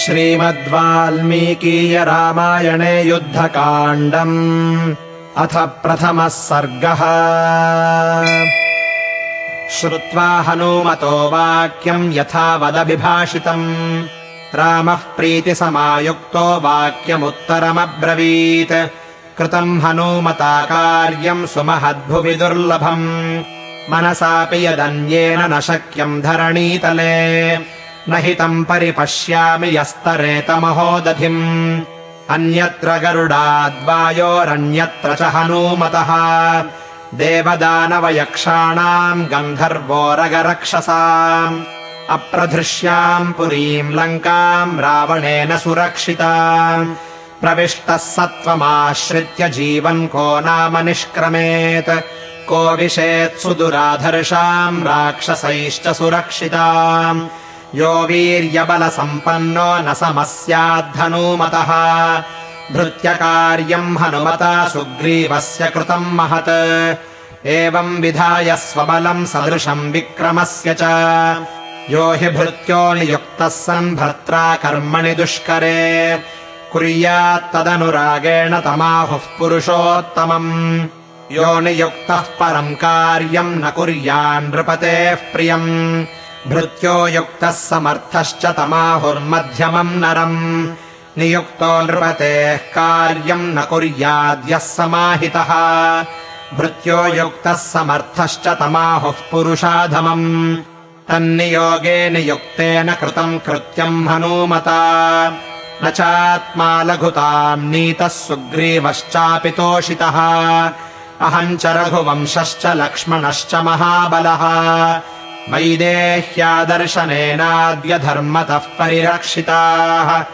श्रीमद्वाल्मीकीय रामायणे युद्धकाण्डम्। अथ प्रथमः सर्गः। श्रुत्वा हनूमतो वाक्यम् यथा वदभिभाषितम् रामः प्रीतिसमायुक्तो वाक्यमुत्तरमब्रवीत्। कृतम् हनूमता कार्यम् सुमहद्भुवि दुर्लभम् मनसापि यदन्येन न शक्यम् धरणीतले न हि परिपश्यामि यस्तरेतमहोदधिम्। अन्यत्र गरुडाद्वायोरन्यत्र च हनूमतः। देवदानवयक्षाणाम् गन्धर्वोरगरक्षसाम्। अप्रधृष्याम् पुरीम् लङ्काम् रावणेन सुरक्षिता प्रविष्टः सत्त्वमाश्रित्य जीवन् को नाम निष्क्रमेत्। को विषेत्सु दुराधर्षाम् राक्षसैश्च सुरक्षिताम् यो वीर्यबलसम्पन्नो न समस्याद्धनूमतः। भृत्यकार्यम् हनुमता सुग्रीवस्य कृतम् महत्। एवम् विधाय स्वबलम् सदृशम् विक्रमस्य च। यो हि भृत्यो नियुक्तः सन् भर्त्रा कर्मणि दुष्करे। कुर्यात्तदनुरागेण तमाहुः पुरुषोत्तमम्। यो नियुक्तः परम् कार्यम् न कुर्यान्नृपतेः प्रियम् भृत्यो युक्तः समर्थश्च तमाहुर्मध्यमम् नरम्। नियुक्तो नृपतेः कार्यम् न कुर्याद्यः समाहितः। भृत्यो युक्तः समर्थश्च तमाहुः पुरुषाधमम्। तन्नियोगे नियुक्तेन कृतम् कृत्यम् हनूमता। न चात्मा लघुताम् नीतः सुग्रीवश्चापि तोषितः। अहम् च रघुवंशश्च लक्ष्मणश्च महाबलः वैदेह्यादर्शनेनाद्य धर्मतः परिरक्षिताः।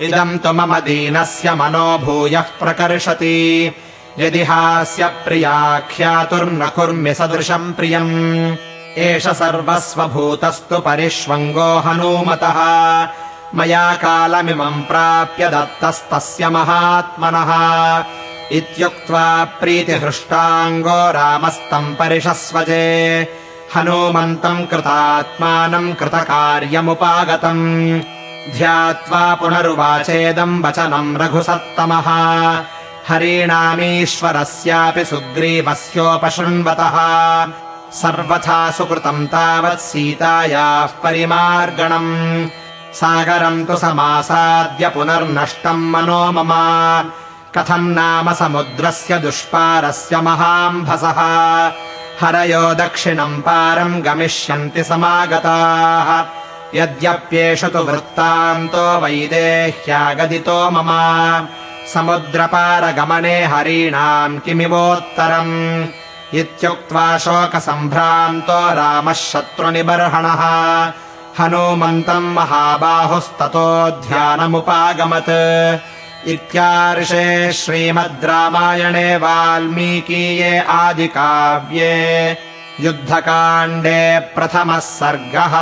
इदम् तु मम दीनस्य मनो भूयः प्रकर्षति। यदि हास्य प्रियाख्यातुर्न कुर्मि सदृशम् प्रियम् एष सर्वस्वभूतस्तु परिष्वङ्गो हनूमतः। मया कालमिमम् प्राप्य दत्तस्तस्य महात्मनः। इत्युक्त्वा प्रीतिहृष्टाङ्गो रामस्तम् परिषस्वजे हनूमन्तम् कृतात्मानम् कृतकार्यमुपागतम् ध्यात्वा पुनरुवाचेदम् वचनम् रघुसत्तमः। हरीणामीश्वरस्यापि सुग्रीवस्योपशृण्वतः। सर्वथा सुकृतम् तावत् सीतायाः परिमार्गणम्। सागरम् तु समासाद्य पुनर्नष्टम् मनो मम। कथम् नाम समुद्रस्य दुष्पारस्य महाम्भसः हरयो दक्षिणम् पारम् गमिष्यन्ति समागताः। यद्यप्येषु तु वृत्तान्तो वैदेह्यागदितो मम। समुद्रपारगमने हरीणाम् किमिवोत्तरम्। इत्युक्त्वा शोकसम्भ्रान्तो रामः शत्रुनिबर्हणः हनूमन्तम् महाबाहुस्ततो ध्यानमुपागमत् इत्यार्षे श्रीमद् रामायणे वाल्मीकीये आदिकाव्ये युद्धकाण्डे प्रथमः सर्गः